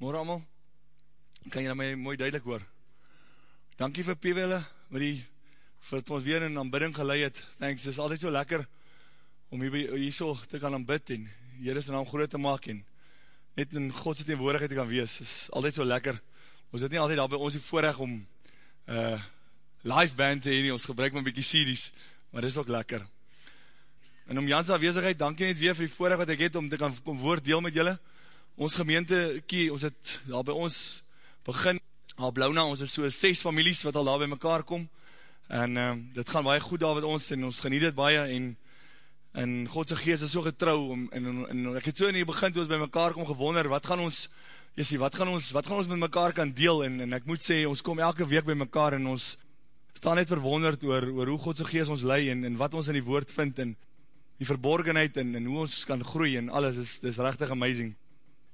Morgen allemaal. Kan jy na my mooi duidelik hoor? Dankie vir Pewele, wat die vir ons weer in aanbidding geleid het. Thanks, het is altyd so lekker om hier, hier so te kan aanbid en Heer is naam groot te maak en net in Godse teenwoordigheid te kan wees. Het is altyd so lekker. Ons het nie altyd daar by ons die voorrecht om uh, live band te heen, ons gebruik maar bykie series, maar dit is ook lekker. En om Jans aanwezigheid, dankie net weer vir die voorrecht wat ek het om te kan kom woord deel met julle. Ons gemeente, kie, ons het daar by ons begin, al Blauna, ons is so ses families wat al daar by mekaar kom, en uh, dit gaan baie goed daar met ons, en ons geniet het baie, en, en Godse geest is so getrouw, en, en, en ek het so in die begin, toe ons by mekaar kom gewonder, wat gaan ons, Jessie, wat gaan ons, wat gaan ons met mekaar kan deel, en, en ek moet sê, ons kom elke week by mekaar, en ons staan net verwonderd oor, oor hoe Godse geest ons lei, en, en wat ons in die woord vind, en die verborgenheid, en, en hoe ons kan groei, en alles, is, is rechtig amazing.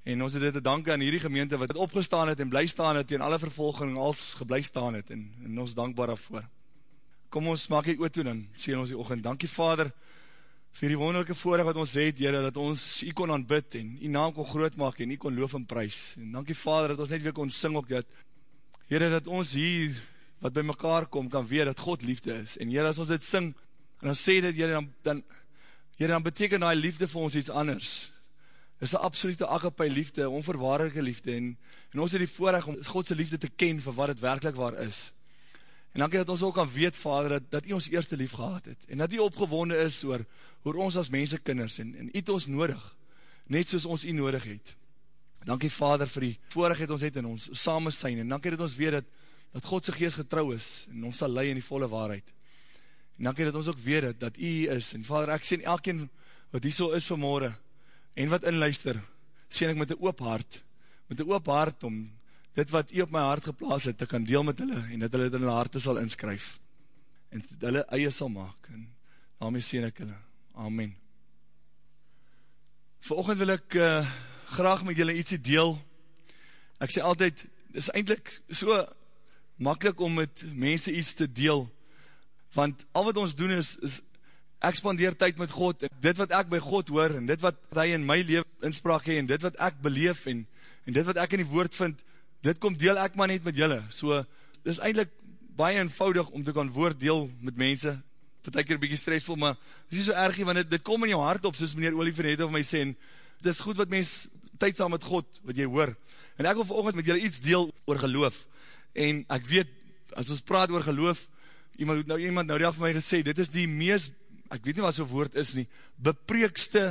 En ons het dit te danken aan hierdie gemeente wat opgestaan het en bly staan het en alle vervolging als geblij staan het en, en ons dankbaar daarvoor. Kom ons maak die oot toe dan, sê ons die ochend. Dankie vader vir die wonderlijke voorrecht wat ons het, Heere, dat ons u kon aanbid en u naam kon groot maak en u kon loof en prijs. En dankie vader dat ons net weer kon sing ook dat, Heere, dat ons hier wat by mekaar kom kan weer dat God liefde is. En Heere, as ons dit sing en ons sê dit, Heere, dan, dan, Heere, dan beteken die liefde vir ons iets anders is een absolute agapai liefde, onverwaarlijke liefde, en, en ons het die voorrecht om Godse liefde te ken vir wat het werkelijk waar is. En dankie dat ons ook kan weet, Vader, dat, dat u ons eerste lief gehad het, en dat u opgewonde is oor, oor ons as mensekinders, en, en u het ons nodig, net soos ons u nodig het. Dankie, Vader, vir die voorrecht het ons het in ons samen zijn, en dankie dat ons weet dat, dat Godse geest getrouw is, en ons sal lei in die volle waarheid. En dankie dat ons ook weet dat, dat u is, en Vader, ek sê elkeen wat hier so is vanmorgen, en wat inluister, sê ek met een oop hart, met een oop hart om dit wat jy op my hart geplaas het, te kan deel met hulle, en dat hulle dit in hulle harte sal inskryf, en hulle eie sal maak, en daarmee sê ek hulle, Amen. Vanochtend wil ek uh, graag met julle ietsie deel, ek sê altyd, dit is eindelijk so makkelijk om met mense iets te deel, want al wat ons doen is, is ek spandeer tyd met God, en dit wat ek by God hoor, en dit wat hy in my leven inspraak hee, en dit wat ek beleef, en, en dit wat ek in die woord vind, dit kom deel ek maar net met julle, so, dit is eindelijk baie eenvoudig om te kan woord deel met mense, tot ek hier bykie stressvol, maar dit is nie so ergie, want dit, dit kom in jou hart op, soos meneer Oliver net of my sê, en dit is goed wat mens tyd saam met God, wat jy hoor, en ek wil volgens met julle iets deel oor geloof, en ek weet, as ons praat oor geloof, iemand, nou, iemand nou die af my gesê, dit is die meest ek weet nie wat so'n woord is nie, bepreekste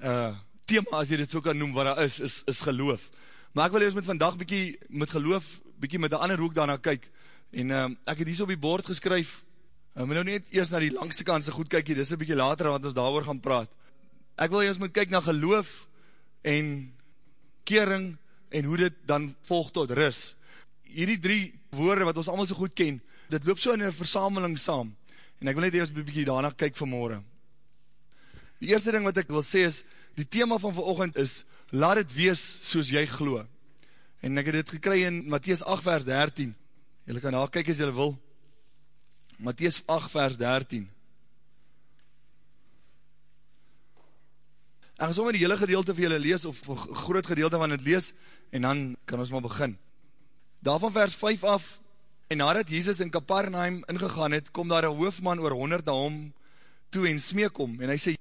uh, thema, as jy dit so kan noem, wat daar is, is, is geloof. Maar ek wil eers met vandag bykie, met geloof, bykie met die ander hoek daarna kyk, en uh, ek het hier so op die bord geskryf, uh, moet nou net eers na die langste kant so goed kyk, dit is een bykie later, wat ons daar gaan praat. Ek wil eers moet kyk na geloof, en kering, en hoe dit dan volg tot ris. Hierdie drie woorde, wat ons allemaal so goed ken, dit loop so in een versameling saam, en ek wil net eers bykie daarna kyk vanmorgen. Die eerste ding wat ek wil sê is, die thema van vanochtend is, laat het wees soos jy glo. En ek het dit gekry in Matthies 8 vers 13. Julle kan daar kyk as julle wil. Matthies 8 vers 13. Ek gaan sommer die hele gedeelte vir julle lees, of groot gedeelte van het lees, en dan kan ons maar begin. Daarvan vers 5 af, En nadat Jesus in Kaparnaim ingegaan het, kom daar een hoofdman oor honderd na hom toe en smeek om. En hy sê,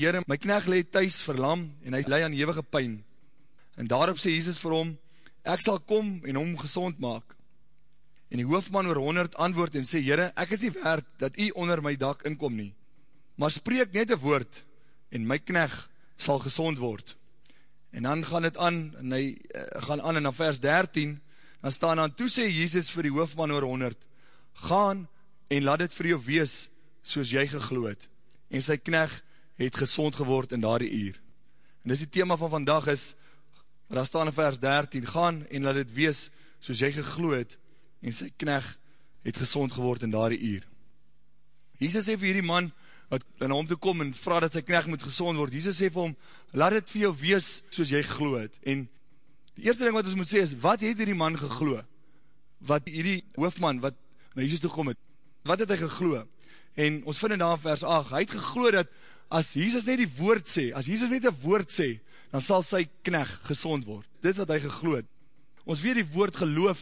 Heere, my knecht leed thuis verlam en hy leid aan hevige pijn. En daarop sê Jesus vir hom, ek sal kom en hom gezond maak. En die hoofdman oor honderd antwoord en sê, Heere, ek is nie waard dat u onder my dak inkom nie. Maar spreek net een woord en my knecht sal gezond word. En dan gaan het aan, en hy uh, gaan aan en na vers 13, dan staan dan, toe sê Jesus vir die hoofdman oor 100, gaan en laat het vir jou wees, soos jy gegloed, en sy knecht het gezond geword in daardie uur. En dis die thema van vandag is, daar staan in vers 13, gaan en laat het wees, soos jy gegloed, en sy knecht het gezond geword in daardie uur. Jesus sê vir hierdie man, wat in hom te kom en vraag dat sy knecht moet gezond word, Jesus sê vir hom, laat het vir jou wees, soos jy gegloed, en Die eerste ding wat ons moet sê is, wat het hierdie man geglo? Wat hierdie hoofdman, wat na Jesus toe kom het, wat het hy geglo? En ons vind in daar vers 8, hy het geglo dat, as Jesus net die woord sê, as Jesus net die woord sê, dan sal sy kneg gezond word. Dit is wat hy gegloed. Ons weet die woord geloof,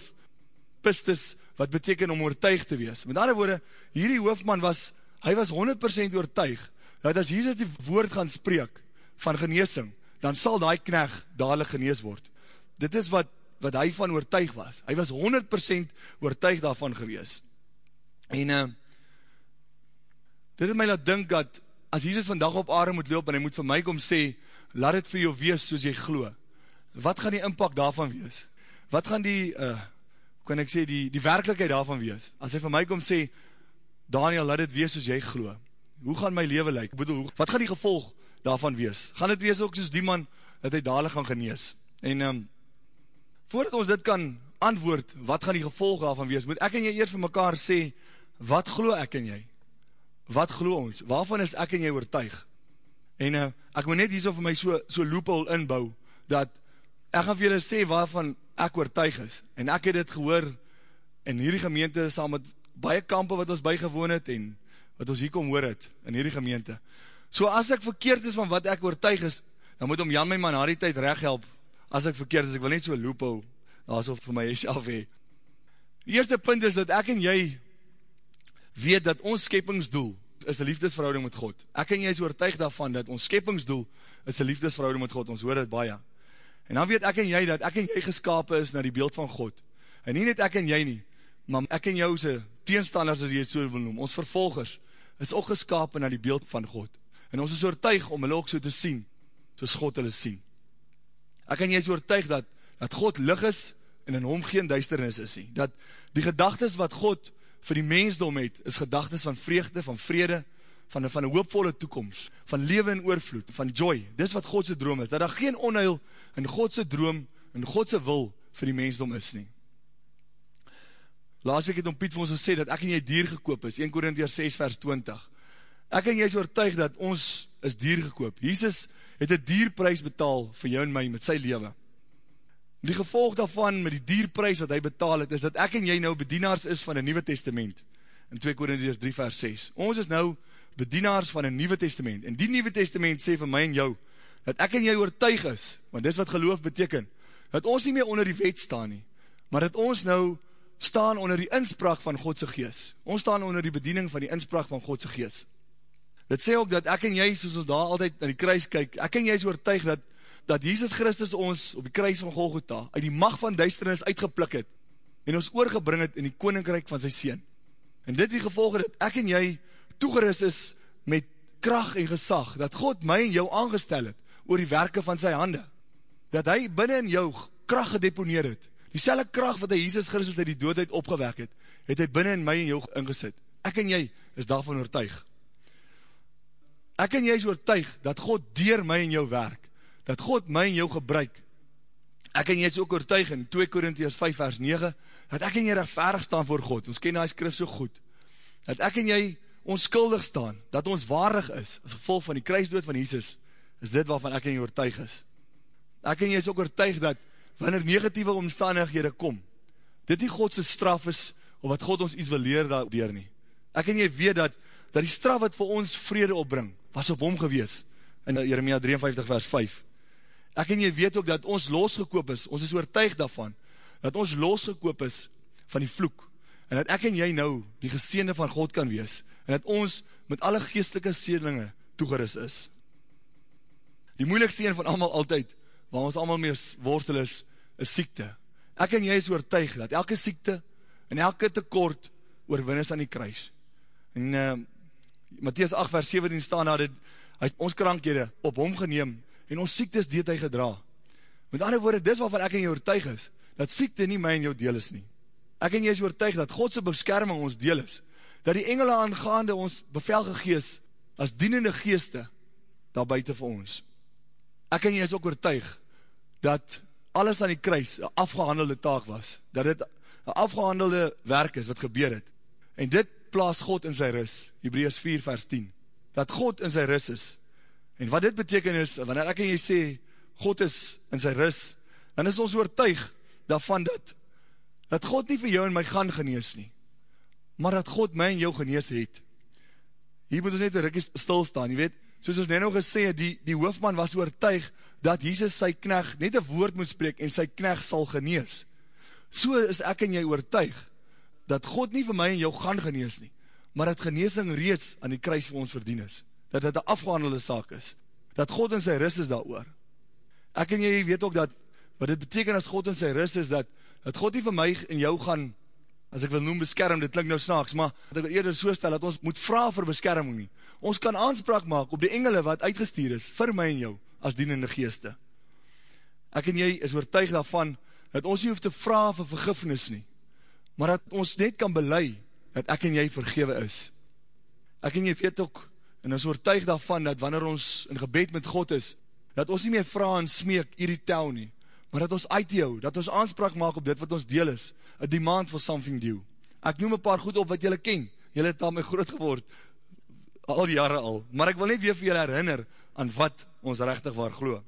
pistis, wat beteken om oortuig te wees. Met andere woorde, hierdie hoofdman was, hy was 100% oortuig, dat as Jesus die woord gaan spreek, van geneesing, dan sal die kneg dadelijk genees word. Dit is wat, wat hy van oortuig was. Hy was 100% oortuig daarvan gewees. En, uh, dit het my laat dink dat, as Jesus vandag op aarde moet loop, en hy moet vir my kom sê, laat het vir jou wees soos jy glo. Wat gaan die impact daarvan wees? Wat gaan die, uh, kan ek sê, die, die werkelijkheid daarvan wees? As hy vir my kom sê, Daniel, laat het wees soos jy glo. Hoe gaan my leven lyk? Ek bedoel, wat gaan die gevolg daarvan wees? Gaan het wees ook soos die man, dat hy dadelijk gaan genees? En, um, voordat ons dit kan antwoord, wat gaan die gevolg daarvan wees, moet ek en jy eers vir mekaar sê, wat glo ek en jy? Wat glo ons? Waarvan is ek en jy oortuig? En uh, ek moet net hier so vir my so, so loophole inbou, dat ek gaan vir julle sê waarvan ek oortuig is. En ek het dit gehoor in hierdie gemeente saam met baie kampe wat ons bygewoon het en wat ons hier kom hoor het in hierdie gemeente. So as ek verkeerd is van wat ek oortuig is, dan moet om Jan my man na die tyd recht help as ek verkeerd is. Ek wil net so loophole alsof vir my self hee. Die eerste punt is dat ek en jy weet dat ons skepingsdoel is een liefdesverhouding met God. Ek en jy is oortuig daarvan, dat ons skepingsdoel is een liefdesverhouding met God, ons hoor het baie. En dan weet ek en jy, dat ek en jy geskapen is na die beeld van God. En nie net ek en jy nie, maar ek en jou is teenstanders, as jy het so wil noem, ons vervolgers, is ook geskapen na die beeld van God. En ons is oortuig om hulle ook so te sien, soos God hulle sien. Ek en jy is oortuig dat, dat God lig is, en in hom geen duisternis is nie. Dat die gedagtes wat God vir die mensdom het, is gedagtes van vreugde, van vrede, van van een hoopvolle toekomst, van leven en oorvloed, van joy. Dis wat Godse droom is, dat daar geen onheil in Godse droom, in Godse wil vir die mensdom is nie. Laas week het om Piet vir ons gesê, dat ek en jy dier gekoop is, 1 Korinthia 6 vers 20. Ek en jy is oortuig dat ons is dier gekoop. Jesus het een dierprys betaal vir jou en my met sy leven. Die gevolg daarvan met die dierprys wat hy betaal het, is dat ek en jy nou bedienaars is van die Nieuwe Testament, in 2 Korinties 3 vers 6. Ons is nou bedienaars van die Nieuwe Testament, en die Nieuwe Testament sê vir my en jou, dat ek en jy oortuig is, want dis wat geloof beteken, dat ons nie meer onder die wet staan nie, maar dat ons nou staan onder die inspraak van Godse gees. Ons staan onder die bediening van die inspraak van Godse gees. Dit sê ook dat ek en jy, soos ons daar altyd na die kruis kyk, ek en jy is oortuig dat dat Jesus Christus ons op die kruis van Golgotha uit die mag van duisternis uitgeplik het en ons oorgebring het in die koninkryk van sy Seen. En dit die gevolge dat ek en jy toegeris is met kracht en gesag, dat God my en jou aangestel het oor die werke van sy hande. Dat hy binnen in jou kracht gedeponeer het. Die selle kracht wat hy Jesus Christus uit die doodheid opgewek het, het hy binnen in my en jou ingesit. Ek en jy is daarvan oortuig. Ek en jy is oortuig dat God dier my en jou werk dat God my en jou gebruik, ek en jy is ook oortuig in 2 Korinties 5 vers 9, dat ek en jy rechtvaardig staan voor God, ons ken die skrif so goed, dat ek en jy onskuldig staan, dat ons waardig is, as gevolg van die kruisdood van Jesus, is dit waarvan ek en jy oortuig is. Ek en jy is ook oortuig dat, wanneer negatieve omstandighede kom, dit nie Godse straf is, of wat God ons iets wil leer daardoor nie. Ek en jy weet dat, dat die straf wat vir ons vrede opbring, was op hom gewees, in Jeremia 53 vers 5, Ek en jy weet ook dat ons losgekoop is, ons is oortuig daarvan, dat ons losgekoop is van die vloek, en dat ek en jy nou die geseende van God kan wees, en dat ons met alle geestelike sedelinge toegeris is. Die moeilikste een van allemaal altyd, waar ons allemaal meer worstel is, is siekte. Ek en jy is oortuig dat elke siekte en elke tekort oorwin is aan die kruis. En uh, Matthies 8 vers 17 staan daar, hy het ons krankhede op hom geneem en ons siektes deed hy gedra. Met ander woorde, dis waarvan ek en jy oortuig is, dat siekte nie my en jou deel is nie. Ek en jy is oortuig dat Godse beskerming ons deel is, dat die engele aangaande ons bevel gegees as dienende geeste daar buiten vir ons. Ek en jy is ook oortuig dat alles aan die kruis een afgehandelde taak was, dat dit een afgehandelde werk is wat gebeur het. En dit plaas God in sy ris, Hebreus 4 vers 10, dat God in sy ris is, En wat dit beteken is, wanneer ek en jy sê, God is in sy ris, dan is ons oortuig daarvan dat, dat God nie vir jou en my gaan genees nie, maar dat God my en jou genees het. Hier moet ons net een rikkie stilstaan, jy weet, soos ons net nou gesê die, die hoofman was oortuig, dat Jesus sy kneg net een woord moet spreek, en sy kneg sal genees. So is ek en jy oortuig, dat God nie vir my en jou gaan genees nie, maar dat geneesing reeds aan die kruis vir ons verdien is. Dat dit een afgehandelde saak is. Dat God in sy ris is daar oor. Ek en jy weet ook dat, wat dit beteken as God in sy ris is, dat, dat God nie vir my en jou gaan, as ek wil noem beskerm, dit klink nou snaaks, maar dat ek eerder so stel, dat ons moet vraag vir beskerming nie. Ons kan aanspraak maak op die engele wat uitgestuur is, vir my en jou, as dienende geeste. Ek en jy is oortuig daarvan, dat ons nie hoef te vraag vir vergifnis nie, maar dat ons net kan belei, dat ek en jy vergewe is. Ek en jy weet ook, en ons oortuig daarvan, dat wanneer ons in gebed met God is, dat ons nie meer vraag en smeek, hierdie tel nie, maar dat ons uitjou, dat ons aanspraak maak op dit wat ons deel is, a demand for something due. Ek noem een paar goed op wat jylle ken, jylle het daarmee groot geword, al die jare al, maar ek wil net weer vir jylle herinner, aan wat ons rechtig waar glo.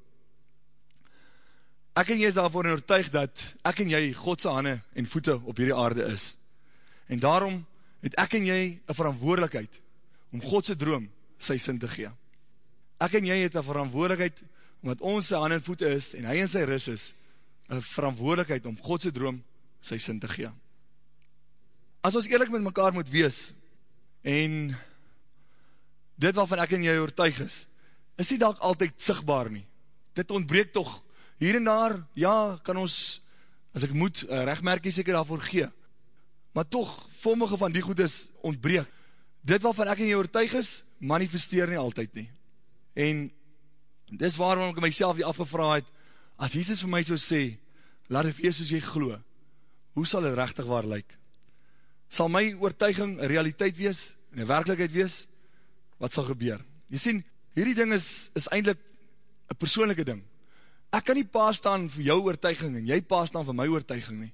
Ek en jy is daarvoor in oortuig, dat ek en jy Godse hande en voete op hierdie aarde is. En daarom het ek en jy een verantwoordelikheid, om Godse droom sy sin te gee. Ek en jy het een verantwoordelikheid, omdat ons sy hand en voete is, en hy in sy ris is, een verantwoordelikheid om Godse droom sy sin te gee. As ons eerlijk met mekaar moet wees, en dit waarvan ek en jy oortuig is, is nie dalk altyd sigtbaar nie. Dit ontbreek toch, hier en daar, ja, kan ons, as ek moet, rechtmerkie seker daarvoor gee, maar toch, vormige van die goed is ontbreek. Dit waarvan ek en jy oortuig is, manifesteer nie altyd nie. En dis waarom ek myself die afgevraag het, as Jesus vir my so sê, laat het wees soos jy glo, hoe sal het rechtig waar lyk? Sal my oortuiging een realiteit wees, en een werkelijkheid wees, wat sal gebeur? Jy sien, hierdie ding is, is eindelijk een persoonlijke ding. Ek kan nie paas staan vir jou oortuiging, en jy paas staan vir my oortuiging nie.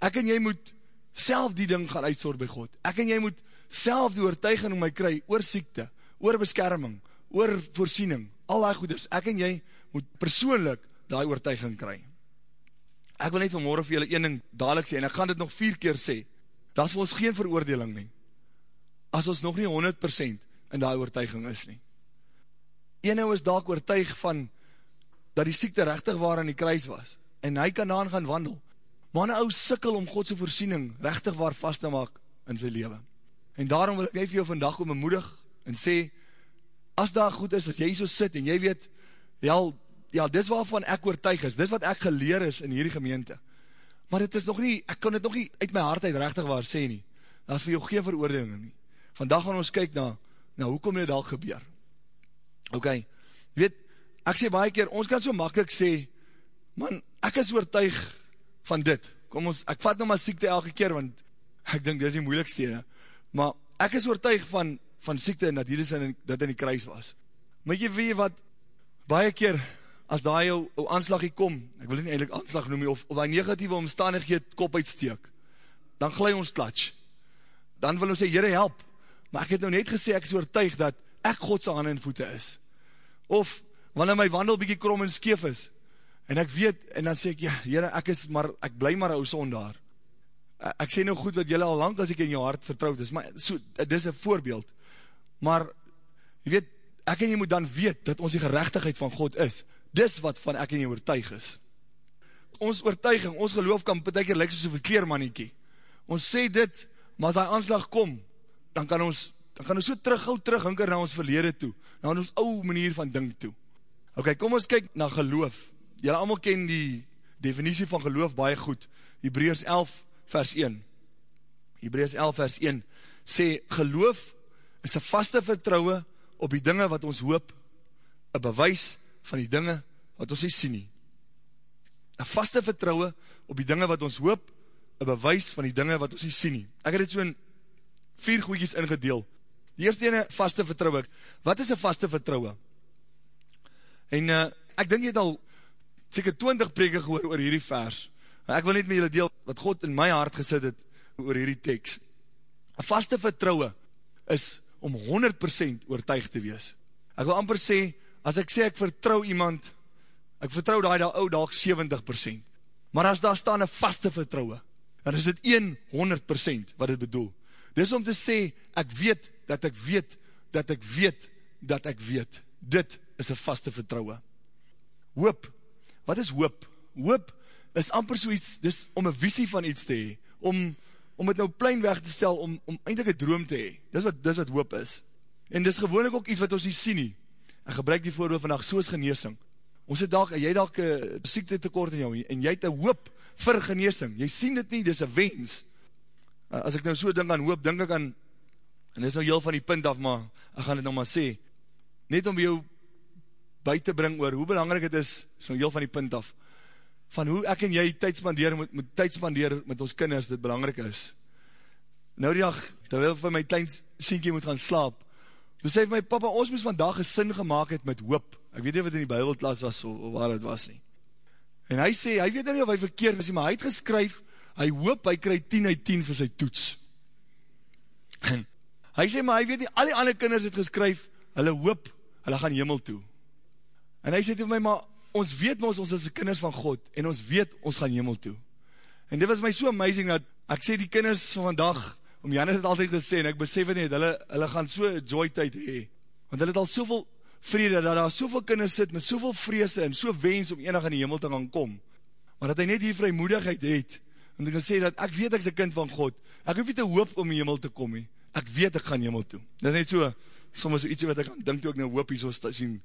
Ek en jy moet self die ding gaan uitsoor by God. Ek en jy moet self die oortuiging om my kry, oor siekte, oor beskerming, oor voorsiening, al die goeders, ek en jy moet persoonlik die oortuiging kry. Ek wil net vanmorgen vir julle een ding dadelijk sê, en ek gaan dit nog vier keer sê, dat is vir ons geen veroordeling nie, as ons nog nie 100% in die oortuiging is nie. Ene is daak oortuig van, dat die siekte rechtig waar in die kruis was, en hy kan daan gaan wandel, maar een ou sikkel om Godse voorsiening rechtig waar vast te maak in sy leven. En daarom wil ek net vir jou vandag om bemoedig, en sê, as daar goed is, as jy so sit, en jy weet, ja, ja, dis waarvan ek oortuig is, dis wat ek geleer is in hierdie gemeente, maar dit is nog nie, ek kan dit nog nie uit my hart uit rechtig waar sê nie, dat is vir jou geen veroordeling nie, vandag gaan ons kyk na, na hoe kom dit al gebeur, ok, weet, ek sê baie keer, ons kan so makkelijk sê, man, ek is oortuig van dit, kom ons, ek vat nou maar siekte elke keer, want ek dink dit is die moeilikste, maar ek is oortuig van, van siekte en dat Jezus in, dat in die kruis was. Maar jy weet wat, baie keer, as daar jou, jou aanslag hier kom, ek wil nie eindelijk aanslag noem, of, of die negatieve omstandigheid kop uitsteek, dan glij ons klatsch. Dan wil ons sê, Heere help, maar ek het nou net gesê, ek is oortuig dat ek Godse handen en voete is. Of, wanneer my wandel bykie krom en skeef is, en ek weet, en dan sê ek, ja, Heere, ek is maar, ek bly maar ou sondaar. Ek sê nou goed wat jylle al lang as ek in jou hart vertrouwd is, maar so, dit is een voorbeeld maar, jy weet, ek en jy moet dan weet, dat ons die gerechtigheid van God is, dis wat van ek en jy oortuig is. Ons oortuiging, ons geloof kan betek hier lyk soos een kleermanniekie. Ons sê dit, maar as die aanslag kom, dan kan ons, dan kan ons so terug, gauw terug, hinker na ons verlede toe, na ons ou manier van ding toe. Ok, kom ons kyk na geloof. Julle allemaal ken die definitie van geloof baie goed. Hebreus 11 vers 1. Hebreus 11 vers 1 sê, geloof is een vaste vertrouwe op die dinge wat ons hoop, een bewys van die dinge wat ons nie sien nie. Een vaste vertrouwe op die dinge wat ons hoop, een bewys van die dinge wat ons nie sien nie. Ek het dit so in vier goeies ingedeel. Die eerste ene, vaste vertrouwe. Wat is een vaste vertrouwe? En uh, ek dink jy het al seker 20 preke gehoor oor hierdie vers. Ek wil net met julle deel wat God in my hart gesit het oor hierdie tekst. Een vaste vertrouwe is om 100% oortuig te wees. Ek wil amper sê, as ek sê ek vertrou iemand, ek vertrou daai daar ou dalk 70%. Maar as daar staan 'n vaste vertroue, dan is dit 100% wat dit bedoel. Dis om te sê ek weet dat ek weet dat ek weet dat ek weet dit is een vaste vertrouwe. Hoop, wat is hoop? Hoop is amper so iets, dis om een visie van iets te hee, om, om het nou plein weg te stel, om, om eindelijk een droom te hee, dis dis wat hoop is. En dis gewoonlik ook iets wat ons nie sien nie, en gebruik die voorbeeld vandag, soos geneesing. Ons het dalk, jy dalk een siekte tekort in jou, en jy het een hoop vir geneesing, jy sien dit nie, dis een wens. As ek nou so denk aan hoop, denk ek aan, en dis nou heel van die punt af, maar ek gaan dit nou maar sê, net om jou by te bring oor hoe belangrijk het is, nou heel van die punt af, van hoe ek en jy tyd spandeer, moet, moet tyd spandeer met ons kinders, dit belangrijk is. Nou die dag, terwijl vir my klein sienkie moet gaan slaap, toen sê my papa, ons moes vandag een sin gemaakt het met hoop. Ek weet nie wat in die bybelklas was, of, of waar het was nie. En hy sê, hy weet nie of hy verkeerd is, maar hy het geskryf, hy hoop, hy krij 10 uit 10 vir sy toets. En hy sê, maar hy weet nie, al die ander kinders het geskryf, hulle hoop, hulle gaan hemel toe. En hy sê vir my, maar ons weet ons, ons is kinders van God, en ons weet, ons gaan hemel toe. En dit was my so amazing, dat ek sê die kinders van vandag, om Jan het het altyd gesê, en ek besef het nie, hulle, hulle gaan so joy tyd hee, want hulle het al soveel vrede, dat daar soveel kinders sit, met soveel vreese, en so wens om enig in die hemel te gaan kom, maar dat hy net die vrymoedigheid het, en ek sê, dat ek weet ek is een kind van God, ek hoef nie te hoop om die hemel te kom hee, ek weet ek gaan hemel toe. Dit is net so, soms so ietsie wat ek aan dink toe ek nou hoop hier so sien,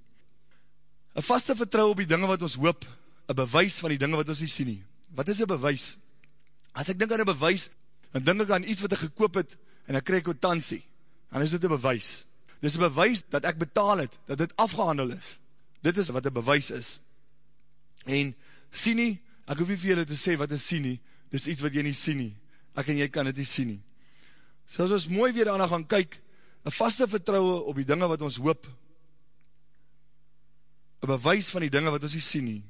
Een vaste vertrouw op die dinge wat ons hoop, een bewys van die dinge wat ons nie sien nie. Wat is een bewys? As ek denk aan een bewys, dan denk ek aan iets wat ek gekoop het, en ek krijg kwotantie, dan is dit een bewys. Dit is een bewys dat ek betaal het, dat dit afgehandel is. Dit is wat een bewys is. En sien nie, ek hoef nie vir julle te sê wat is sien nie, dit is iets wat jy nie sien nie. Ek en jy kan het nie sien nie. So as ons mooi weer daarna gaan kyk, een vaste vertrouwe op die dinge wat ons hoop, een bewys van die dinge wat ons nie sien nie.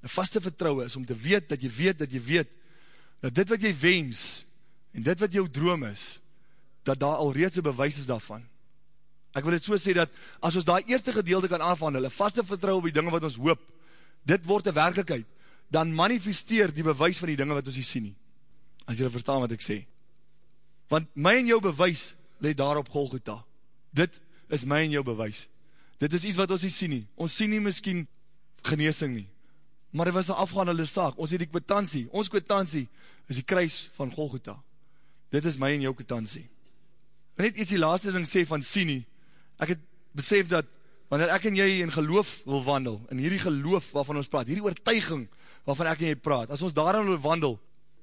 Een vaste vertrouwe is om te weet, dat jy weet, dat jy weet, dat dit wat jy wens, en dit wat jou droom is, dat daar al reeds een bewys is daarvan. Ek wil het so sê, dat as ons daar eerste gedeelte kan aanvandel, een vaste vertrouwe op die dinge wat ons hoop, dit word een werkelijkheid, dan manifesteer die bewys van die dinge wat ons nie sien nie. As jy verstaan wat ek sê. Want my en jou bewys, leid daar op Golgotha. Dit is my en jou bewys. Dit is iets wat ons nie sien nie. Ons sien nie miskien geneesing nie. Maar dit was een afgehandelde saak. Ons het die kwitantie. Ons kwitantie is die kruis van Golgotha. Dit is my en jou kwitantie. En net iets die laatste ding sê van sien nie. Ek het besef dat wanneer ek en jy in geloof wil wandel, in hierdie geloof waarvan ons praat, hierdie oortuiging waarvan ek en jy praat, as ons daarin wil wandel,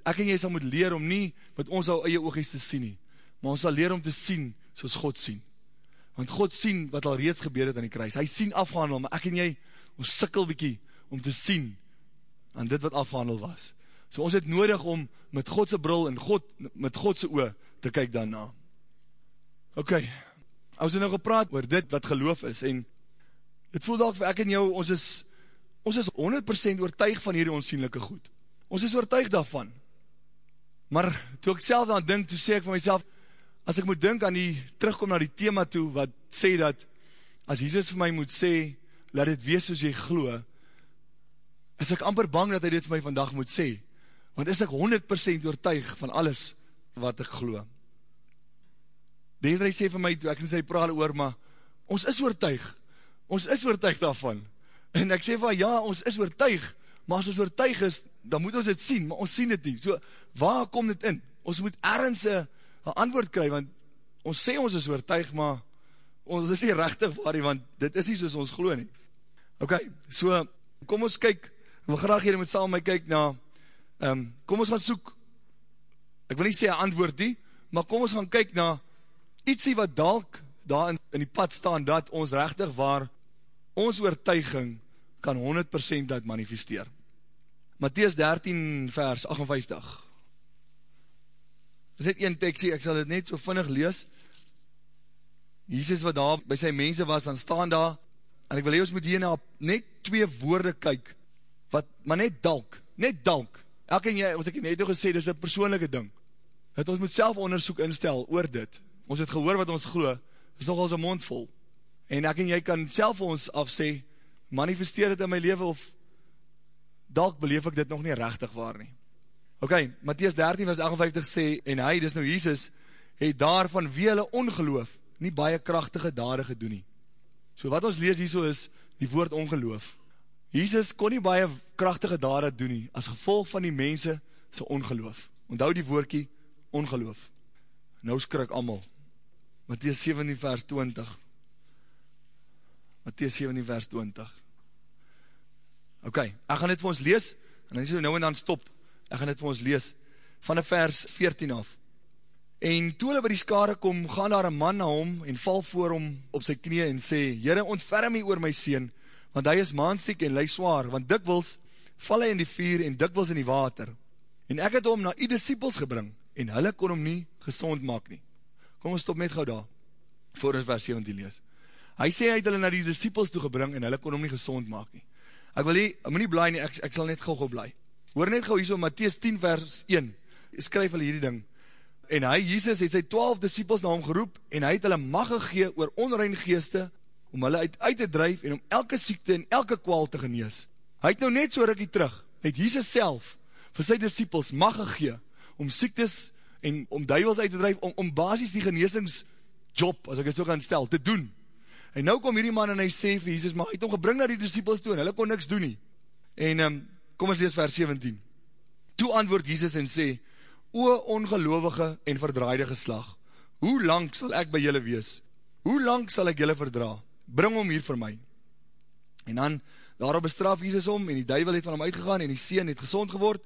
ek en jy sal moet leer om nie met ons al eie oogies te sien nie, maar ons sal leer om te sien soos God sien want God sien wat al reeds gebeur het aan die kruis, hy sien afgehandel, maar ek en jy, ons sikkel bykie, om te sien, aan dit wat afgehandel was, so ons het nodig om, met Godse bril, en God, met Godse oor, te kyk daarna, ok, ons het nou gepraat, oor dit wat geloof is, en, het voel dalk vir ek en jou, ons is, ons is 100% oortuig van hierdie onsienlijke goed, ons is oortuig daarvan, maar, toe ek self dan denk, toe sê ek van myself, as ek moet dink aan die, terugkom na die thema toe, wat sê dat, as Jesus vir my moet sê, laat dit wees soos jy glo, is ek amper bang dat hy dit vir my vandag moet sê, want is ek 100% oortuig van alles wat ek glo. Hy sê vir my, ek kan sê, praat oor, maar ons is oortuig, ons is oortuig daarvan, en ek sê van, ja, ons is oortuig, maar as ons oortuig is, dan moet ons dit sien, maar ons sien dit nie, so, waar kom dit in? Ons moet ergens een een antwoord kry, want ons sê ons is oortuig, maar ons is nie rechtig waar nie, want dit is nie soos ons glo nie. Ok, so, kom ons kyk, ek wil graag hier met saam my kyk na, um, kom ons gaan soek, ek wil nie sê een antwoord nie, maar kom ons gaan kyk na ietsie wat dalk daar in, in die pad staan, dat ons rechtig waar ons oortuiging kan 100% dat manifesteer. Matthies 13 vers 58 Dit is net een teksie, ek sal dit net so vinnig lees. Jesus wat daar by sy mense was, dan staan daar, en ek wil hee ons moet hier na net twee woorde kyk, wat, maar net dalk, net dalk, elke en jy, ons ek net al gesê, dit is een persoonlijke ding, dat ons moet self onderzoek instel oor dit, ons het gehoor wat ons glo, is nog als een mond vol, en ek en jy kan self ons afsê, manifesteer dit in my leven, of dalk beleef ek dit nog nie rechtig waar nie, Ok, Matthies 13 vers 58 sê, en hy, dis nou Jesus, het daar van wie hulle ongeloof, nie baie krachtige dade gedoen nie. So wat ons lees hierso is die woord ongeloof. Jesus kon nie baie krachtige dade doen nie, as gevolg van die mense sy ongeloof. Onthou die woordkie, ongeloof. Nou skrik allemaal. Matthäus 17 vers 20. Matthäus 17 vers 20. Ok, ek gaan dit vir ons lees, en dan is nou en dan stop, ek gaan dit vir ons lees, van vers 14 af. En toe hulle by die skare kom, gaan daar een man na hom, en val voor hom op sy knie, en sê, Jere, ontferm my oor my sien, want hy is maansiek en lei zwaar, want dikwils val hy in die vuur, en dikwils in die water. En ek het hom na die disciples gebring, en hulle kon hom nie gezond maak nie. Kom ons stop met gauw daar, voor ons vers 17 lees. Hy sê hy het hulle na die disciples toe gebring, en hulle kon hom nie gezond maak nie. Ek wil nie, ek moet nie blij nie, ek, ek sal net gauw gauw blij. Hoor net gauw hier so, Matthäus 10 vers 1, skryf hulle hierdie ding, en hy, Jesus, het sy 12 disciples na hom geroep, en hy het hulle mag gegee oor onrein geeste, om hulle uit, uit te drijf, en om elke siekte en elke kwaal te genees. Hy het nou net so rikkie terug, het Jesus self, vir sy disciples, mag gegee, om siektes, en om duivels uit te drijf, om, om basis die geneesingsjob, as ek het so kan stel, te doen. En nou kom hierdie man en hy sê vir Jesus, maar hy het hom gebring na die disciples toe, en hulle kon niks doen nie. En um, kom ons lees vers 17. Toe antwoord Jesus en sê, O ongelovige en verdraaide geslag, hoe lang sal ek by julle wees? Hoe lang sal ek julle verdra? Bring hom hier vir my. En dan, daarop bestraf Jesus om, en die duivel het van hom uitgegaan, en die seen het gezond geword,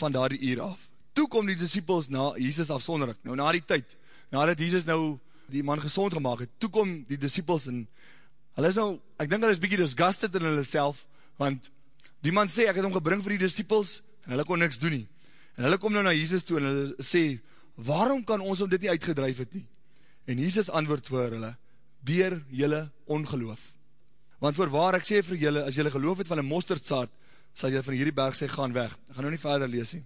van daar die uur af. Toe kom die disciples na Jesus afsonderik, nou na die tyd, nadat Jesus nou die man gezond gemaakt het, toe kom die disciples en, hulle is nou, ek dink hulle is bykie disgusted in hulle self, want die man sê, ek het hom gebring vir die disciples, en hulle kon niks doen nie. En hulle kom nou na Jesus toe en hulle sê, waarom kan ons om dit nie uitgedrijf het nie? En Jesus antwoord vir hulle, dier jylle ongeloof. Want voorwaar ek sê vir jylle, as jylle geloof het van een mosterdsaad, sal jylle van hierdie berg sê, gaan weg. Ek gaan nou nie verder lees nie.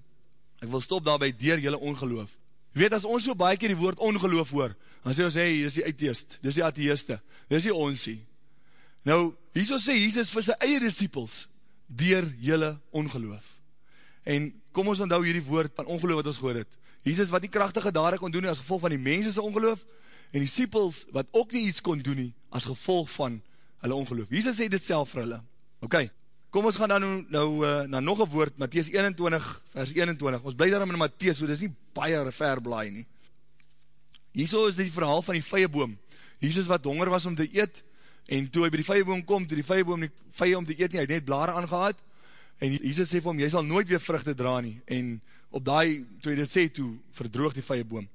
Ek wil stop daarby, dier jylle ongeloof. Je weet, as ons so baie keer die woord ongeloof hoor, dan sê ons, hey, dis die atheist, dis die atheiste, dis die onsie. Nou, hier so sê Jesus vir sy eie disciples, dier jylle ongeloof. En kom ons onthou hierdie woord van ongeloof wat ons gehoor het. Jesus wat die krachtige dade kon doen nie, as gevolg van die mensense ongeloof, en die disciples wat ook nie iets kon doen nie, as gevolg van hulle ongeloof. Jesus sê dit self vir hulle. Ok, kom ons gaan dan nou, nou uh, na nog een woord, Matthies 21, vers 21. Ons bly daarom in Matthies, so dit is nie baie ver blaai nie. Hierso is die verhaal van die vijenboom. Jesus wat honger was om te eet, en toe hy by die vijenboom kom, toe die vijenboom die vijen om te eet nie, hy het net blare aangehaad, En Jesus sê vir hom, jy sal nooit weer vruchte dra nie. En op die, toe hy dit sê, toe verdroog die vye boom.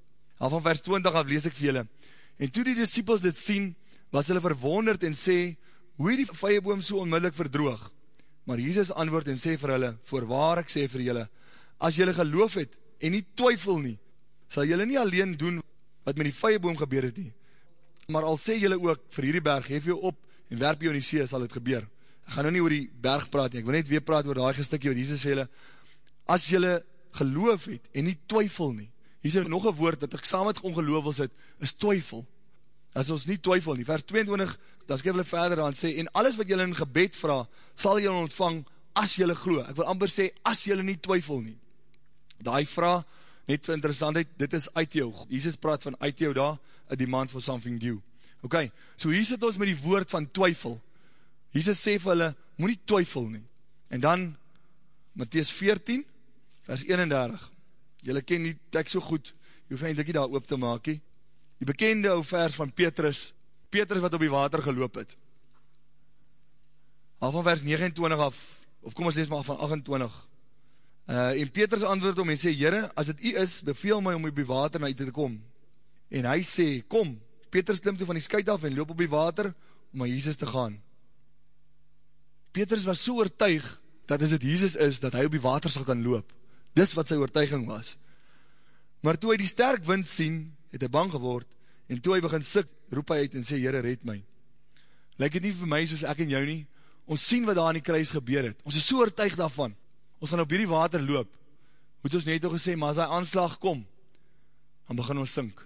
Al van vers 20 af lees ek vir julle. En toe die disciples dit sien, was hulle verwonderd en sê, hoe die vye boom so onmiddellik verdroog? Maar Jesus antwoord en sê vir hulle, voorwaar ek sê vir julle, as julle geloof het en nie twyfel nie, sal julle nie alleen doen wat met die vye boom gebeur het nie. Maar al sê julle ook, vir hierdie berg, hef jou op en werp jou in die see, sal het gebeur. Ek gaan nou nie oor die berg praat nie, ek wil net weer praat oor die gestikkie, wat Jesus sê julle, as julle geloof het, en nie twyfel nie, hier is nog een woord, dat ek saam met ongeloof wil sit, is twyfel, as ons nie twyfel nie, vers 22, dan skryf hulle verder aan, sê, en alles wat julle in gebed vraag, sal julle ontvang, as julle geloof, ek wil amper sê, as julle nie twyfel nie, die vraag, net vir interessantheid, dit is uit jou, Jesus praat van uit jou daar, a demand for something new, ok, so hier sit ons met die woord van twyfel, Jesus sê vir hulle, moet nie twyfel nie. En dan, Matthäus 14, vers 31. Julle ken die tekst so goed, jy hoef eindelijk nie daar oop te maak nie. Die bekende ou vers van Petrus, Petrus wat op die water geloop het. Al van vers 29 af, of kom ons lees maar van 28. Uh, en Petrus antwoord om en sê, Jere, as het u is, beveel my om op die water na u te kom. En hy sê, kom, Petrus klim toe van die skuit af en loop op die water, om na Jesus te gaan. Petrus was so oortuig, dat as het Jesus is, dat hy op die water sal kan loop. Dis wat sy oortuiging was. Maar toe hy die sterk wind sien, het hy bang geword, en toe hy begin sik, roep hy uit en sê, Heere, red my. Lyk het nie vir my soos ek en jou nie, ons sien wat daar in die kruis gebeur het, ons is so oortuig daarvan, ons gaan op hierdie water loop, moet ons net ook gesê, maar as hy aanslag kom, dan begin ons sink.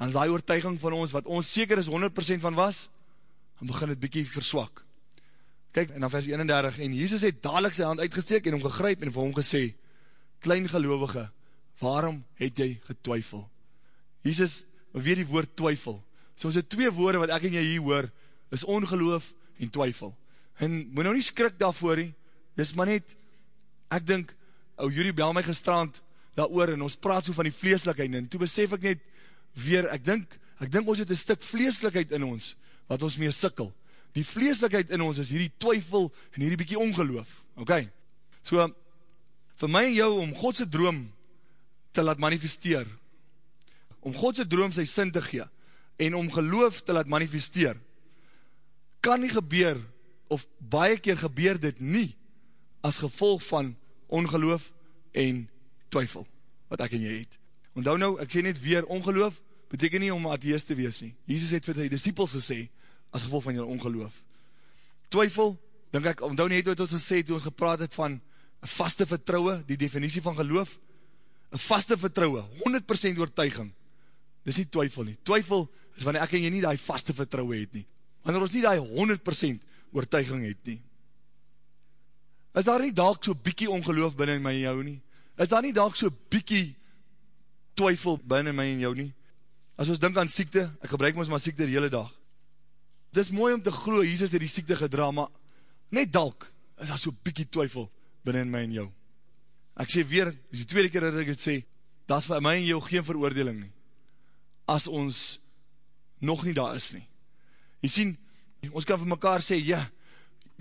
Dan is die oortuiging van ons, wat ons seker is 100% van was, dan begin het bykie verswak. Kijk, en dan vers 31, en Jesus het dadelijk sy hand uitgesteek en hom gegryp en vir hom gesê, klein gelovige, waarom het jy getwyfel? Jesus, weer die woord twyfel. So ons het twee woorde wat ek en jy hier hoor, is ongeloof en twyfel. En moet nou nie skrik daarvoor nie, dis maar net, ek dink, ou Juri bel my gestrand daar oor, en ons praat so van die vleeslikheid, en toe besef ek net weer, ek dink, ek dink ons het een stuk vleeslikheid in ons, wat ons mee sikkel. Die vleeslikheid in ons is hierdie twyfel, en hierdie bykie ongeloof, ok? So, vir my en jou, om Godse droom te laat manifesteer, om Godse droom sy sin te gee, en om geloof te laat manifesteer, kan nie gebeur, of baie keer gebeur dit nie, as gevolg van ongeloof en twyfel, wat ek en jy het. Ondou nou, ek sê net weer, ongeloof beteken nie om atheist te wees nie. Jesus het vir die disciples gesê, as gevolg van jou ongeloof. Twyfel, denk ek, ondou nie het wat ons gesê, toe ons gepraat het van een vaste vertrouwe, die definitie van geloof, een vaste vertrouwe, 100% oortuiging, dis nie twyfel nie. Twyfel is wanneer ek en jy nie die vaste vertrouwe het nie. Wanneer ons nie die 100% oortuiging het nie. Is daar nie dalk so bykie ongeloof binnen my en jou nie? Is daar nie dalk so bykie twyfel binnen my en jou nie? As ons dink aan siekte, ek gebruik ons maar siekte die hele dag. Het is mooi om te glo, Jesus het die siekte gedra, maar net dalk is daar so bykie twyfel binnen my en jou. Ek sê weer, dis die tweede keer dat ek het sê, dat is vir my en jou geen veroordeling nie. As ons nog nie daar is nie. Jy sien, ons kan vir mekaar sê, ja,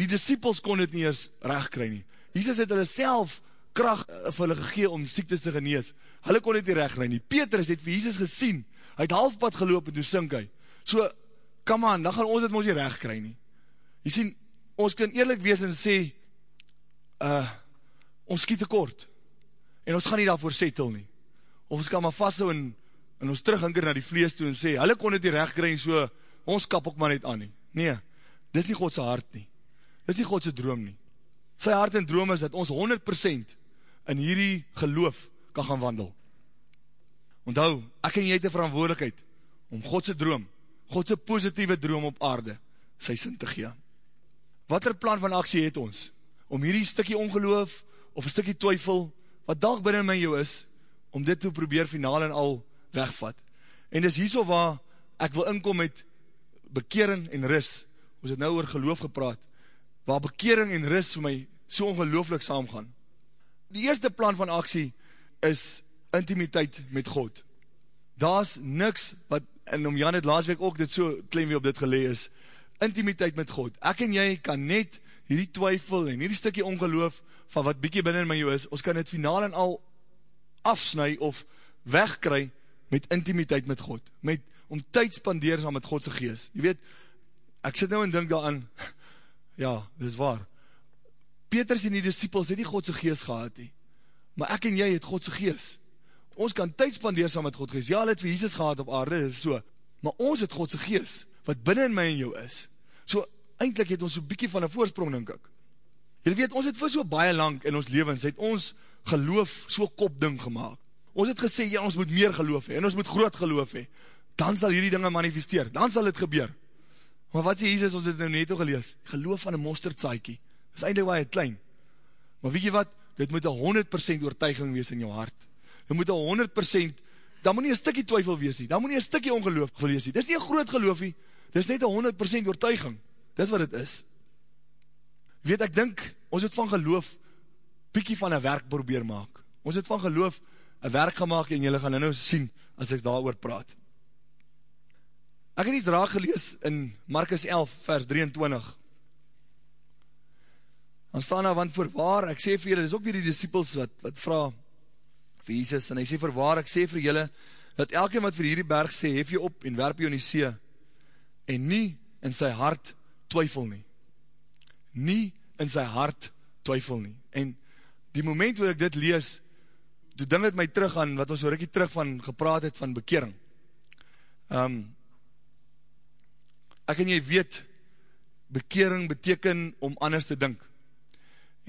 die disciples kon het nie eers recht kry nie. Jesus het hulle self kracht eh, vir hulle gegee om siektes te genees. Hulle kon het nie recht kry nie. Petrus het vir Jesus gesien, hy het halfpad geloop en toe sink hy. So, come on, dan gaan ons het ons nie recht kry nie. Jy sien, ons kan eerlijk wees en sê, uh, ons skiet tekort. En ons gaan nie daarvoor settle nie. Of ons kan maar vasthou en, en ons terughinker na die vlees toe en sê, hulle kon het nie recht kry, so ons kap ook maar net aan nie. Nee, dis nie Godse hart nie. Dis nie Godse droom nie. Sy hart en droom is dat ons 100% in hierdie geloof kan gaan wandel. Onthou, ek en jy het die verantwoordelikheid om Godse droom, Godse positieve droom op aarde, sy sin te gee. Wat er plan van aksie het ons? Om hierdie stikkie ongeloof, of een stikkie twyfel, wat dag binnen my jou is, om dit te probeer finaal en al wegvat. En dis hierso waar ek wil inkom met bekering en ris, ons het nou oor geloof gepraat, waar bekering en ris vir my so ongelooflik saamgaan. Die eerste plan van aksie is intimiteit met God. Daar is niks wat, en om Jan het laatst week ook dit so klein wie op dit gelee is, intimiteit met God. Ek en jy kan net hierdie twyfel en hierdie stikkie ongeloof van wat bykie binnen my jou is, ons kan het finaal en al afsnui of wegkry met intimiteit met God, met om tyd spandeer saam met Godse geest. Je weet, ek sit nou en dink daaraan, ja, dit is waar, Petrus en die disciples het nie Godse geest gehad nie, maar ek en jy het Godse geest. Ons kan tyd spandeer saam met Godse geest. Ja, hulle het vir Jesus gehad op aarde, dit is so, maar ons het Godse geest, wat binnen in my en jou is. So, eindelijk het ons so bykie van een voorsprong, denk ek. Jy weet, ons het vir so baie lang in ons levens, het ons geloof so kopding gemaakt. Ons het gesê, ja, ons moet meer geloof hee, en ons moet groot geloof hee dan sal hierdie dinge manifesteer, dan sal dit gebeur. Maar wat sê Jesus, ons het nou net al gelees, geloof van een mosterdsaaikie, is eindelijk waar hy klein. Maar weet jy wat, dit moet een 100% oortuiging wees in jou hart. Dit moet een 100%, dan moet nie een stikkie twyfel wees nie, dan moet nie een stikkie ongeloof wees nie. Dit is nie een groot geloof nie, dit is net een 100% oortuiging. Dit is wat het is. Weet, ek dink, ons het van geloof piekie van een werk probeer maak. Ons het van geloof een werk gemaakt en jylle gaan nou sien as ek daar praat. Ek het iets raak gelees in Markus 11 vers 23. Dan staan daar, want voorwaar, ek sê vir julle, dit is ook weer die disciples wat, wat vraag vir Jesus, en hy sê voorwaar, ek sê vir julle, dat elke wat vir hierdie berg sê, hef jy op en werp jy in die see, en nie in sy hart twyfel nie. Nie in sy hart twyfel nie. En die moment waar ek dit lees, toe ding het my terug aan, wat ons so rikkie terug van gepraat het van bekering. Um, ek en jy weet, bekering beteken om anders te dink.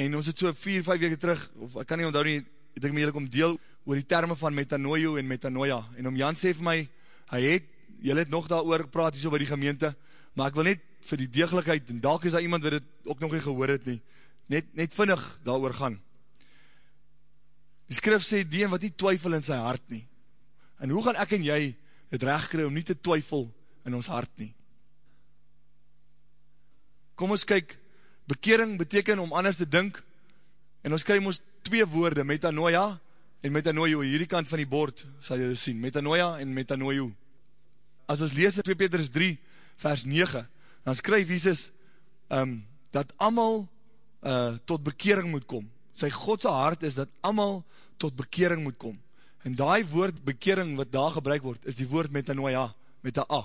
En ons het so vier, vijf weke terug, of ek kan nie onthou nie, het ek my om deel oor die termen van metanoio en metanoia. En om Jan sê vir my, hy het, jy het nog daar oor gepraat hier so by die gemeente, maar ek wil net vir die deeglikheid, en dalk is daar iemand wat het ook nog nie gehoor het nie, net, net vinnig daar oor gaan. Die skrif sê, die wat nie twyfel in sy hart nie. En hoe gaan ek en jy het recht kry om nie te twyfel in ons hart nie? Kom ons kyk, bekering beteken om anders te dink, en ons krijg ons twee woorde, metanoia en metanoio, hierdie kant van die bord, sal jy sien, metanoia en metanoio. As ons lees in 2 Petrus 3, vers 9, dan skryf Jesus, um, dat amal uh, tot bekering moet kom. Sy Godse hart is dat amal tot bekering moet kom. En die woord bekering wat daar gebruik word, is die woord metanoia, met a A.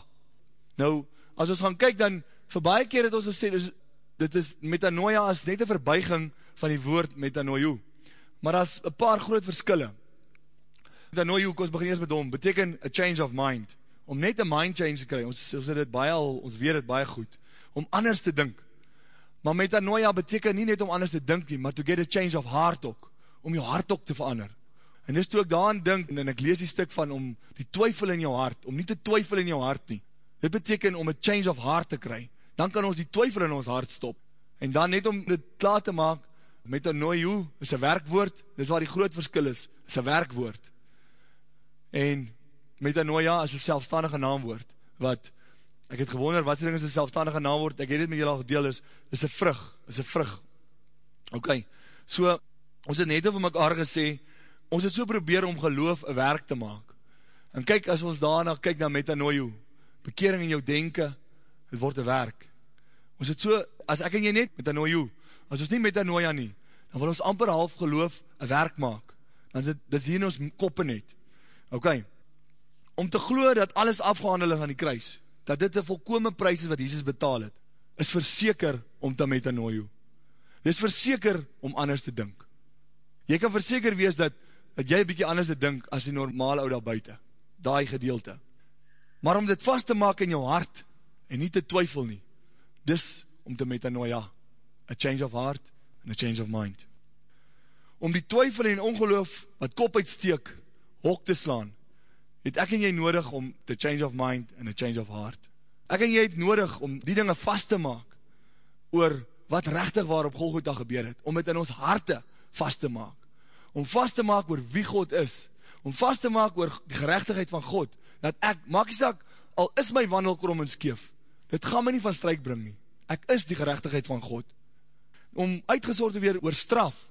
Nou, as ons gaan kyk, dan vir baie keer het ons gesê, dus, dit is metanoia as net een verbuiging van die woord metanoio. Maar as een paar groot verskille. Metanoio, ons begin eerst met hom, beteken a change of mind. Om net een mind change te kry, ons, ons, het baie al, ons weet het baie goed, om anders te dink. Maar metanoia beteken nie net om anders te dink nie, maar to get a change of heart ook, om jou hart ook te verander. En dis toe ek daaraan dink, en ek lees die stuk van om die twyfel in jou hart, om nie te twyfel in jou hart nie. Dit beteken om a change of heart te kry. Dan kan ons die twyfel in ons hart stop. En dan net om dit klaar te maak, metanoio is een werkwoord, dis waar die groot verskil is, is een werkwoord. En metanoia is een selfstandige naamwoord, wat Ek het gewonder, wat is een selfstandige naamwoord, ek het dit met julle al gedeel is, is een vrug, is een vrug. Ok, so, ons het net over mekaar gesê, ons het so probeer om geloof een werk te maak. En kyk, as ons daarna kyk na metanoio, bekering in jou denken, het word een werk. Ons het so, as ek en jy net metanoio, as ons nie metanoia nie, dan wil ons amper half geloof een werk maak. Dan is dit, hier in ons koppe net. Ok, om te glo dat alles afgehandel is aan die kruis, dat dit een volkome prijs is wat Jesus betaal het, is verseker om te metanoio. Dit is verseker om anders te dink. Jy kan verseker wees dat, dat jy een bykie anders te dink as die normale ouda buiten, daai gedeelte. Maar om dit vast te maak in jou hart, en nie te twyfel nie, dis om te metanoia, a change of heart and a change of mind. Om die twyfel en ongeloof, wat kop uitsteek, hok te slaan, het ek en jy nodig om the change of mind and a change of heart. Ek en jy het nodig om die dinge vast te maak oor wat rechtig waar op Golgotha gebeur het, om het in ons harte vast te maak. Om vast te maak oor wie God is, om vast te maak oor die gerechtigheid van God, dat ek, maak jy sak, al is my wandel krom en skeef, dit gaan my nie van strijk bring nie. Ek is die gerechtigheid van God. Om uitgesoord te weer oor straf,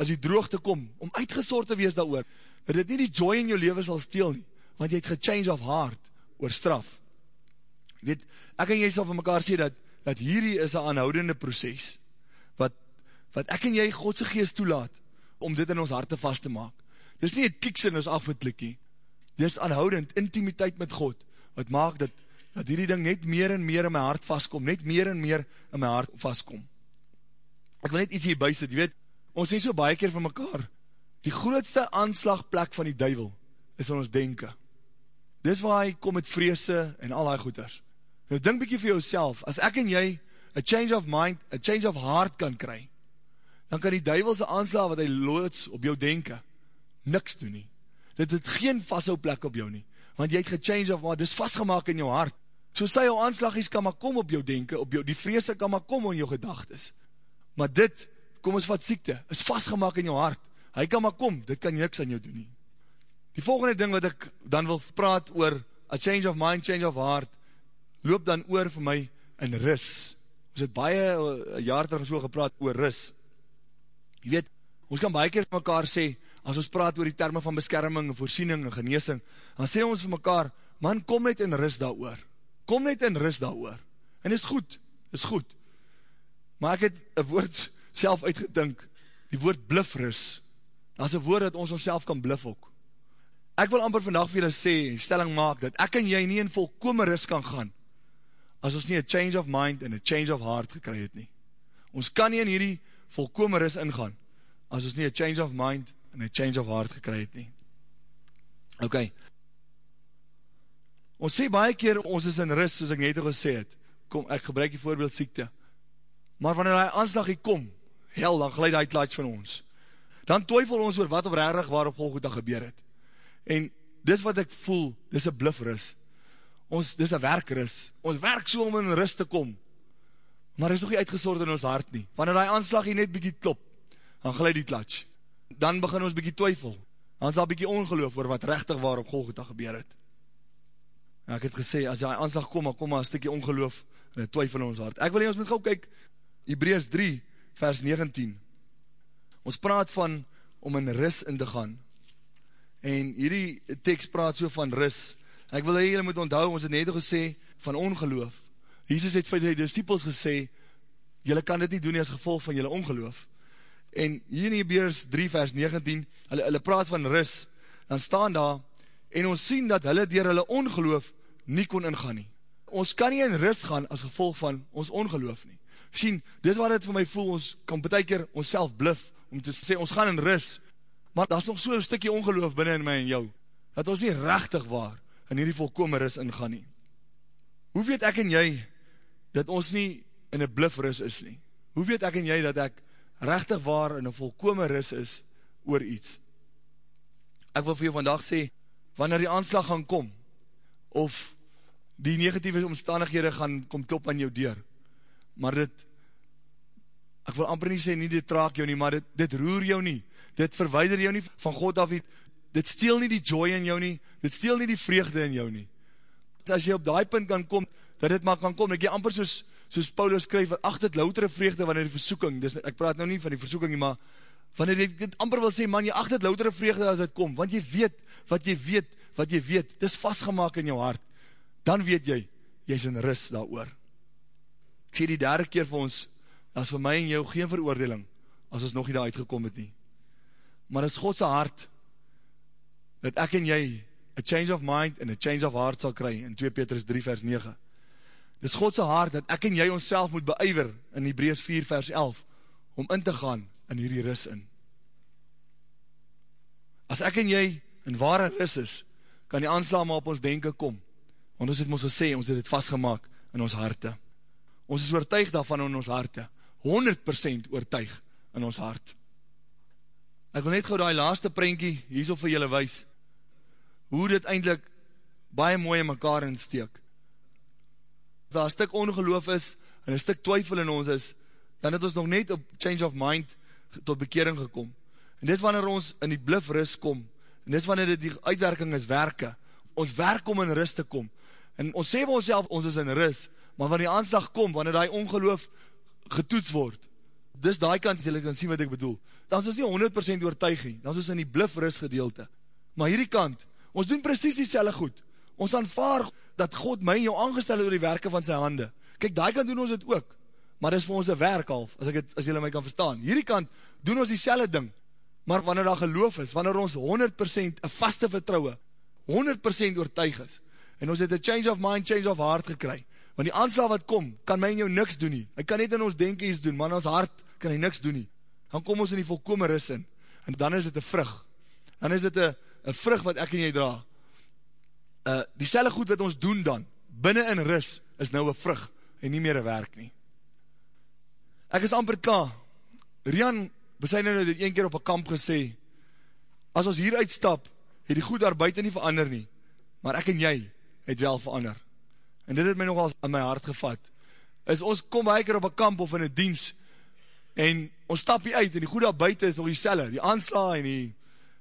as die droogte kom, om uitgesoord te wees daar oor, dat dit nie die joy in jou leven sal steel nie, want jy het gechange of heart oor straf. Weet, ek en jy sal van mekaar sê dat, dat hierdie is een aanhoudende proces, wat, wat ek en jy Godse geest toelaat, om dit in ons harte vast te maak. Dit is nie een kieks in ons afgetlikkie, dit is aanhoudend, intimiteit met God, wat maak dat, dat hierdie ding net meer en meer in my hart vastkom, net meer en meer in my hart vastkom. Ek wil net iets hierby sit, jy weet, ons sê so baie keer van mekaar, die grootste aanslagplek van die duivel, is in ons denken. Dis waar hy kom met vreese en al die goeders. Nou denk bykie vir jouself, as ek en jy a change of mind, a change of heart kan kry, dan kan die duivelse aanslag wat hy loods op jou denken, niks doen nie. Dit het geen vasthou plek op jou nie, want jy het gechange of mind, dit is vastgemaak in jou hart. So sy jou aanslagies kan maar kom op jou denken, op jou, die vreese kan maar kom in jou gedagtes. Maar dit, kom ons wat siekte, is vastgemaak in jou hart. Hy kan maar kom, dit kan niks aan jou doen nie. Die volgende ding wat ek dan wil praat oor a change of mind, change of heart, loop dan oor vir my in ris. Ons het baie uh, jaar terug so gepraat oor ris. Jy weet, ons kan baie keer vir mekaar sê, as ons praat oor die termen van beskerming, voorsiening en geneesing, dan sê ons vir mekaar, man, kom net in ris daar oor. Kom net in ris daar oor. En is goed, is goed. Maar ek het een woord self uitgedink, die woord blif ris. Dat is een woord dat ons ons kan blif ook. Ek wil amper vandag vir julle sê, stelling maak, dat ek en jy nie in volkome ris kan gaan, as ons nie a change of mind en a change of heart gekry het nie. Ons kan nie in hierdie volkome ris ingaan, as ons nie a change of mind en a change of heart gekry het nie. Ok, ons sê baie keer, ons is in ris, soos ek net gesê het, kom, ek gebruik die voorbeeld siekte, maar wanneer die aanslag hier kom, hel, dan glijd die klaats van ons, dan twyfel ons oor wat op rarig waar op Golgotha gebeur het, En dis wat ek voel, dis een blufris. Ons, dis een werkris. Ons werk so om in rust te kom. Maar is nog nie uitgesord in ons hart nie. Wanneer die aanslag hier net bykie klop, dan geleid die klatsch. Dan begin ons bykie twyfel. Dan is daar bykie ongeloof oor wat rechtig waar op Golgotha gebeur het. En ek het gesê, as die aanslag kom, dan kom maar een stukje ongeloof en een twyfel in ons hart. Ek wil nie, ons moet gauw kyk, Hebreus 3, vers 19. Ons praat van, om in ris in te gaan. En hierdie tekst praat so van ris. Ek wil hier moet onthou, ons het net gesê, van ongeloof. Jesus het vir die disciples gesê, jylle kan dit nie doen as gevolg van jylle ongeloof. En hier in Hebreus 3 vers 19, hulle, hulle praat van ris, dan staan daar, en ons sien dat hulle dier hulle ongeloof nie kon ingaan nie. Ons kan nie in ris gaan as gevolg van ons ongeloof nie. Sien, dis wat het vir my voel, ons kan betek keer ons self blif, om te sê, ons gaan in ris, maar daar is nog so'n stikkie ongeloof binnen in my en jou, dat ons nie rechtig waar in hierdie volkome ris ingaan nie. Hoe weet ek en jy, dat ons nie in een blif ris is nie? Hoe weet ek en jy, dat ek rechtig waar in een volkome ris is oor iets? Ek wil vir jou vandag sê, wanneer die aanslag gaan kom, of die negatieve omstandighede gaan kom klop aan jou deur, maar dit, ek wil amper nie sê, nie dit traak jou nie, maar dit, dit roer jou nie, dit verweider jou nie van God af, dit steel nie die joy in jou nie, dit steel nie die vreugde in jou nie. As jy op die punt kan kom, dat dit maar kan kom, ek jy amper soos, soos Paulus skryf, ach dit loutere vreugde wanneer die versoeking, dis, ek praat nou nie van die versoeking nie, maar wanneer jy dit amper wil sê, man, jy ach dit loutere vreugde as dit kom, want jy weet, wat jy weet, wat jy weet, dis vastgemaak in jou hart, dan weet jy, jy is in ris daar oor. Ek sê die derde keer vir ons, as vir my en jou geen veroordeling, as ons nog nie daar uitgekom het nie. Maar is Godse hart, dat ek en jy, a change of mind en a change of heart sal kry, in 2 Petrus 3 vers 9. Dis Godse hart, dat ek en jy ons moet beijver, in Hebreus 4 vers 11, om in te gaan, in hierdie ris in. As ek en jy, in ware ris is, kan die aanslaan maar op ons denken kom, want ons het ons gesê, ons het het vastgemaak in ons harte. Ons is oortuig daarvan in ons harte, 100% oortuig in ons hart. Ek wil net gauw die laaste prentjie hierso vir julle wys, hoe dit eindelijk baie mooi in mekaar insteek. As daar een stuk ongeloof is, en een stuk twyfel in ons is, dan het ons nog net op change of mind tot bekering gekom. En dis wanneer ons in die blif ris kom, en dis wanneer die uitwerking is werke, ons werk om in ris te kom, en ons sê vir ons self, ons is in ris, maar wanneer die aanslag kom, wanneer die ongeloof getoets word, dis die kant, jy kan sien wat ek bedoel, dan is ons nie 100% oortuiging, dan is ons in die blif ris gedeelte, maar hierdie kant, ons doen precies die selle goed, ons aanvaar dat God my en jou aangestel oor die werke van sy hande, kyk, die kant doen ons het ook, maar dis vir ons een werk half, as, ek het, as jylle my kan verstaan, hierdie kant doen ons die ding, maar wanneer daar geloof is, wanneer ons 100% een vaste vertrouwe, 100% oortuig is, en ons het een change of mind, change of heart gekry, want die aanslag wat kom, kan my en jou niks doen nie, hy kan net in ons denken iets doen, maar in ons hart kan hy niks doen nie, dan kom ons in die volkome ris in, en dan is het een vrug, dan is het een, een vrug wat ek en jy dra, uh, die selle goed wat ons doen dan, binnen in ris, is nou een vrug, en nie meer een werk nie. Ek is amper klaar, Rian besy nou dit een keer op een kamp gesê, as ons hier uitstap, het die goed daar buiten nie verander nie, maar ek en jy het wel verander. En dit het my nogal in my hart gevat. Is ons kom baie keer op een kamp of in een diens, en ons stap hier uit, en die goed daar buiten is nog die selle, die aansla en die,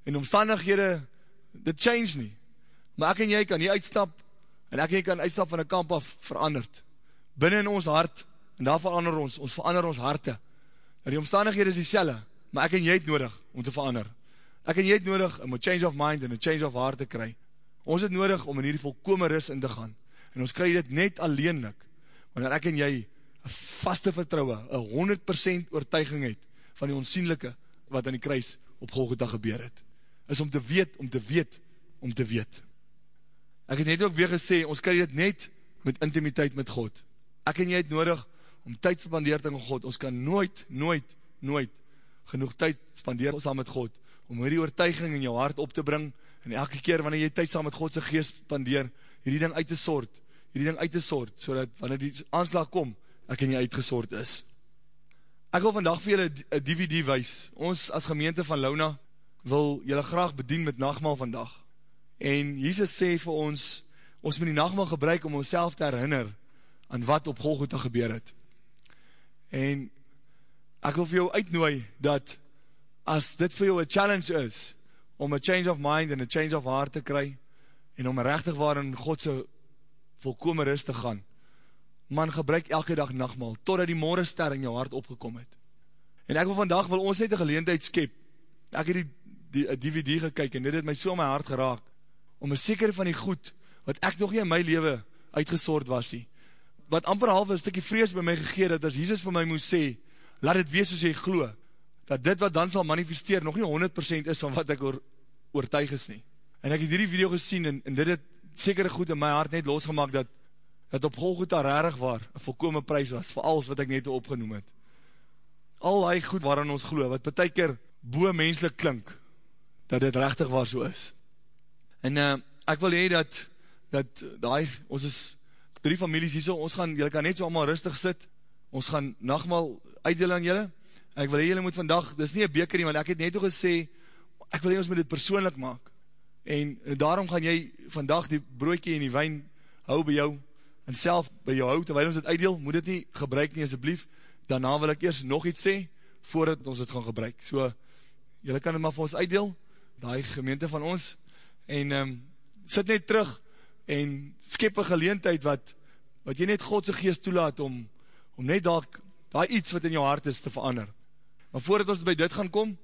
en omstandighede, dit change nie. Maar ek en jy kan hier uitstap, en ek en jy kan uitstap van een kamp af veranderd. Binnen in ons hart, en daar verander ons, ons verander ons harte. En die omstandighede is die selle, maar ek en jy het nodig om te verander. Ek en jy het nodig om een change of mind en een change of heart te kry. Ons het nodig om in hierdie volkome ris in te gaan. En ons kry dit net alleenlik, wanneer ek en jy een vaste vertrouwe, een 100% oortuiging het van die onsienlijke wat in die kruis op Golgotha gebeur het. Is om te weet, om te weet, om te weet. Ek het net ook weer gesê, ons kry dit net met intimiteit met God. Ek en jy het nodig om tyd spandeer te met God. Ons kan nooit, nooit, nooit genoeg tyd spandeer saam met God, om hierdie oortuiging in jou hart op te bring, en elke keer wanneer jy tyd saam met Godse geest spandeer, hierdie ding uit te sort, hierdie ding uit te sort, so dat wanneer die aanslag kom, ek en jy uitgesort is. Ek wil vandag vir julle een DVD wees. Ons as gemeente van Launa wil julle graag bedien met nachtmaal vandag. En Jesus sê vir ons, ons moet die nachtmaal gebruik om ons te herinner aan wat op Golgotha gebeur het. En ek wil vir jou uitnooi dat as dit vir jou een challenge is om een change of mind en een change of heart te kry en om rechtig waar in Godse volkome rust te gaan, man gebruik elke dag nachtmaal, totdat die morgenster in jou hart opgekom het. En ek wil vandag, wil ons net een geleentheid skep, ek het die, die, DVD gekyk, en dit het my so my hart geraak, om een seker van die goed, wat ek nog nie in my leven uitgesoord was nie, wat amper half een stukkie vrees by my gegeer, dat as Jesus vir my moes sê, laat het wees soos jy glo, dat dit wat dan sal manifesteer, nog nie 100% is van wat ek oor, oortuig is nie. En ek het hierdie video gesien, en, en dit het sekere goed in my hart net losgemaak, dat, dat op Golgotha rarig waar, een volkome prijs was, vir alles wat ek net opgenoem het. Al die goed waarin ons glo, wat betek keer boe menslik klink, dat dit rechtig waar so is. En uh, ek wil hee dat, dat die, ons is drie families hier so, ons gaan, jylle kan net so allemaal rustig sit, ons gaan nachtmaal uitdeel aan jylle, en ek wil hee, jylle moet vandag, dit is nie een beker nie, want ek het net ook gesê, ek wil hee, ons moet dit persoonlik maak, en daarom gaan jy vandag die broodje en die wijn hou by jou, en self by jou hou, terwijl ons dit uitdeel, moet dit nie gebruik nie, asjeblief, daarna wil ek eers nog iets sê, voordat ons dit gaan gebruik, so, jylle kan het maar vir ons uitdeel, die gemeente van ons, en um, sit net terug, en skep een geleentheid wat, wat jy net Godse geest toelaat, om, om net daar, daar iets wat in jou hart is te verander, maar voordat ons by dit gaan kom,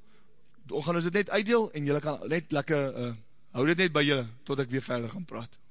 gaan ons dit net uitdeel, en jylle kan net lekker, uh, hou dit net by jylle, tot ek weer verder gaan praat.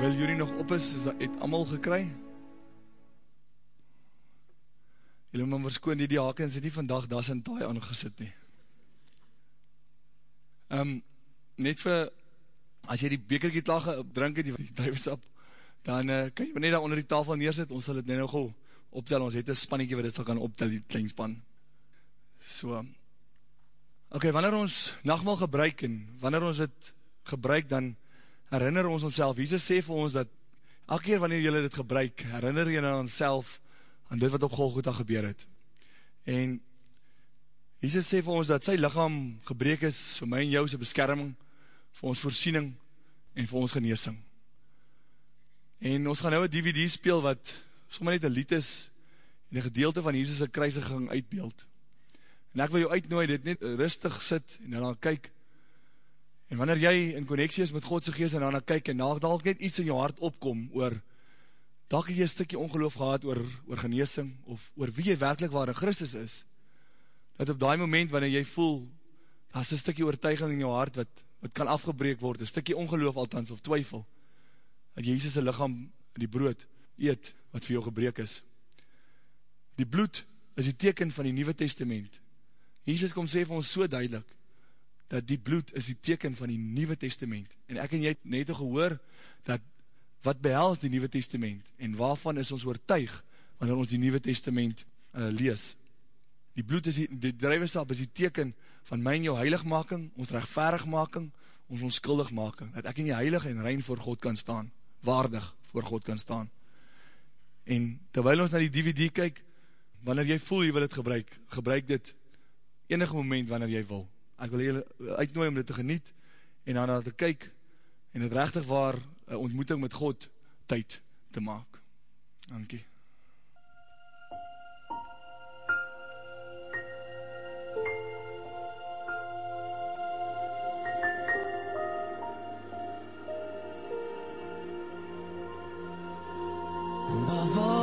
Terwyl jullie nog op is, is dat het allemaal gekry? Jullie moet maar verskoon, die die hakens het nie vandag das en taai aangesit nie. Um, net vir, as jy die bekerkie klaar drink het, die druivensap, dan uh, kan jy net daar onder die tafel neersit, ons sal het net nog optel, ons het een spannetje wat dit sal kan optel, die klein span. So, ok, wanneer ons nachtmal gebruik en wanneer ons het gebruik, dan herinner ons ons self, Jesus sê vir ons dat, elke keer wanneer jylle dit gebruik, herinner jy aan ons self, aan dit wat op Golgotha gebeur het. En, Jesus sê vir ons dat sy lichaam gebreek is vir my en jou sy beskerming, vir ons voorsiening en vir ons geneesing. En ons gaan nou een DVD speel wat sommer net een lied is en een gedeelte van Jesus' kruisiging uitbeeld. En ek wil jou uitnooi, dit net rustig sit en dan kyk. En wanneer jy in connectie is met Godse geest en dan kyk en naaldalk net iets in jou hart opkom oor dalk jy een stukje ongeloof gehad oor, oor geneesing of oor wie jy werkelijk waar in Christus is, dat op die moment wanneer jy voel, daar is een stukje oortuiging in jou hart wat, wat kan afgebreek word, een stukje ongeloof althans of twyfel, dat Jezus' lichaam die brood eet wat vir jou gebreek is. Die bloed is die teken van die Nieuwe Testament. Jesus kom sê vir ons so duidelik, dat die bloed is die teken van die Nieuwe Testament. En ek en jy het net gehoor, dat wat behels die Nieuwe Testament, en waarvan is ons oortuig, wanneer ons die Nieuwe Testament uh, lees. Die bloed is die, die drijversap is die teken van my en jou heiligmaking, ons rechtverigmaking, ons onskuldigmaking, dat ek in die heilig en rein voor God kan staan, waardig voor God kan staan. En terwijl ons na die DVD kyk, wanneer jy voel jy wil het gebruik, gebruik dit enige moment wanneer jy wil. Ek wil julle uitnooi om dit te geniet, en dan te kyk, en het rechtig waar, een ontmoeting met God, tyd te maak. Dankie. above all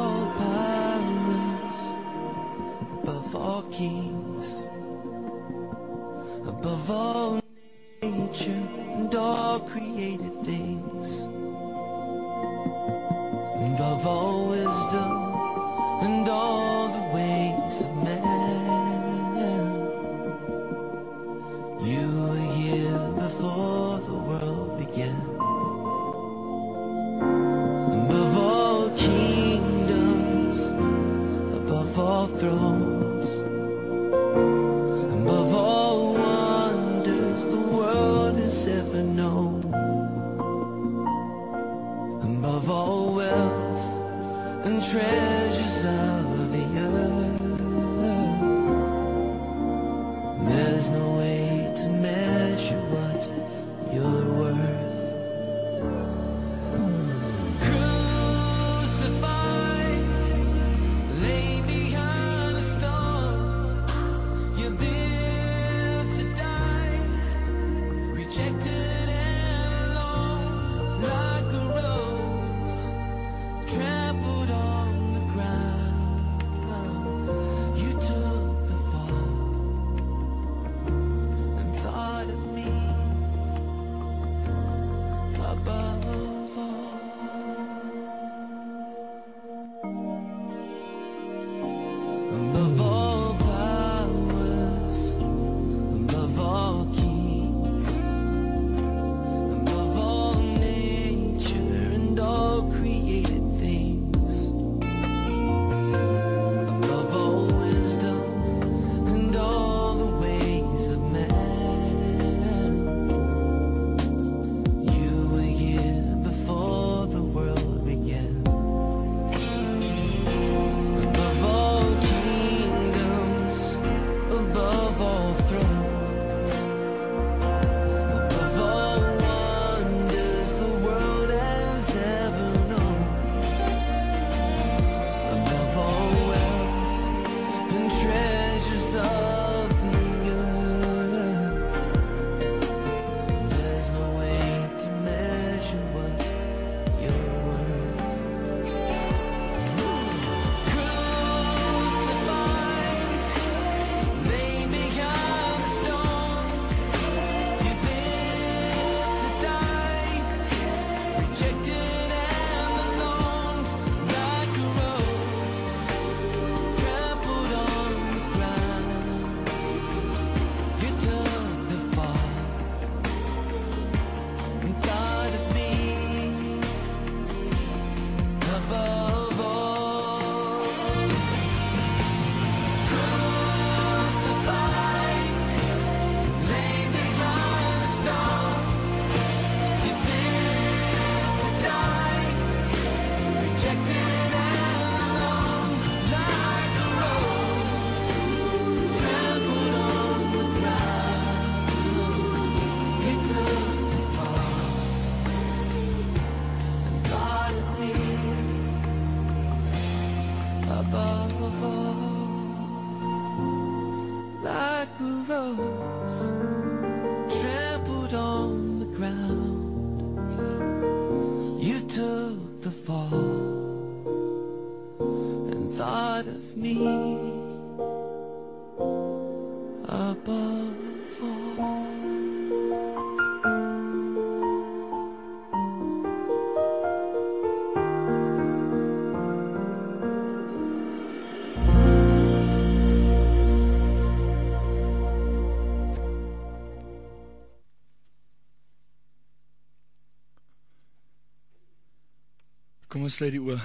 Ons sluit die oor.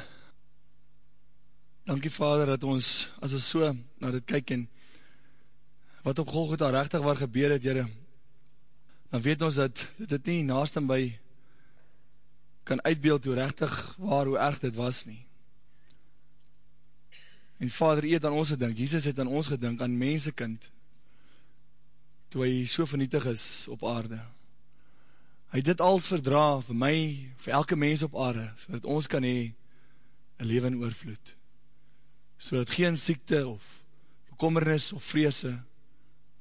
Dankie Vader dat ons, as ons so na dit kyk en wat op Golgotha rechtig waar gebeur het, Heere, dan weet ons dat dit nie naast en by kan uitbeeld hoe rechtig waar, hoe erg dit was nie. En Vader, jy het aan ons gedink, Jesus het aan ons gedink, aan mensekind, toe hy so vernietig is op aarde. Hy het dit als verdra vir my, vir elke mens op aarde, so dat ons kan hee een leven in oorvloed. So dat geen siekte of bekommernis of vreese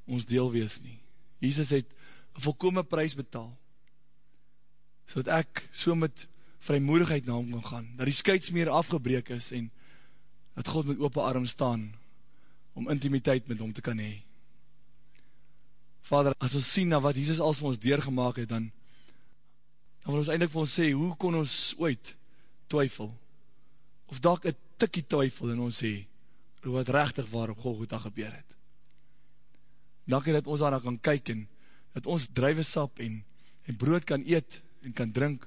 ons deel wees nie. Jesus het een volkome prijs betaal, so dat ek so met vrymoedigheid na hom kan gaan, dat die skeidsmeer afgebreek is en dat God met open arm staan om intimiteit met hom te kan hee. Vader, as ons sien na wat Jesus als vir ons deurgemaak het, dan dan wil ons eindelijk vir ons sê, hoe kon ons ooit twyfel, of dalk een tikkie twyfel in ons sê, oor wat rechtig waar op Golgotha gebeur het. Dankie dat ons daarna kan kyk en dat ons drijwe sap en, en brood kan eet en kan drink,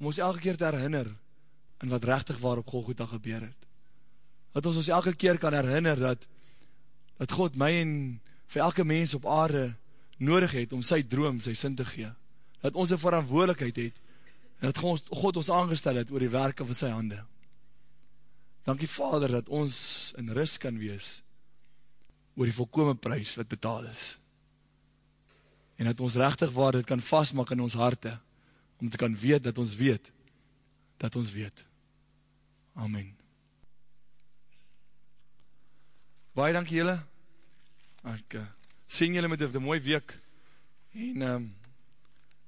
om ons elke keer te herinner in wat rechtig waar op Golgotha gebeur het. Dat ons ons elke keer kan herinner dat, dat God my en vir elke mens op aarde nodig het om sy droom, sy sin te gee dat ons een verantwoordelikheid het, en dat God ons aangestel het oor die werke van sy hande. Dankie Vader, dat ons in rust kan wees, oor die volkome prijs wat betaal is. En dat ons rechtig waar dit kan vastmak in ons harte, om te kan weet dat ons weet, dat ons weet. Amen. Baie dankie jylle. Ek uh, sien jylle met een mooie week. En, um,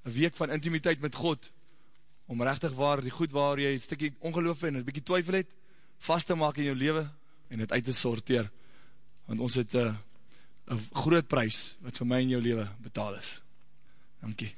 een week van intimiteit met God, om rechtig waar, die goed waar jy een stikkie ongeloof en een bykie twyfel het, vast te maak in jou leven, en het uit te sorteer, want ons het uh, een groot prijs, wat vir my in jou leven betaal is. Dankie.